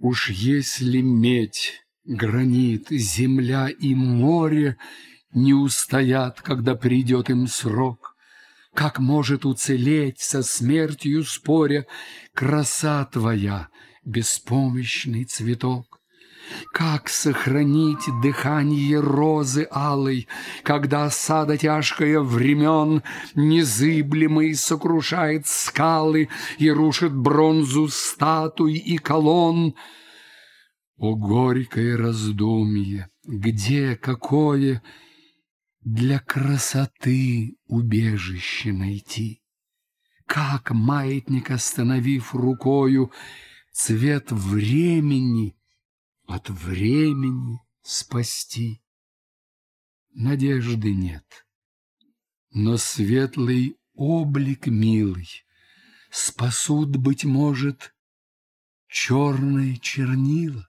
Уж если медь, гранит, земля и море Не устоят, когда придет им срок, Как может уцелеть со смертью споря Краса твоя, беспомощный цветок? Как сохранить дыхание розы алой, Когда осада тяжкая времен Незыблемой сокрушает скалы И рушит бронзу статуй и колонн? О, горькое раздумье! Где, какое Для красоты убежище найти? Как маятник, остановив рукою, Цвет времени — от времени спасти. Надежды нет, но светлый облик милый Спасут, быть может, черные чернила.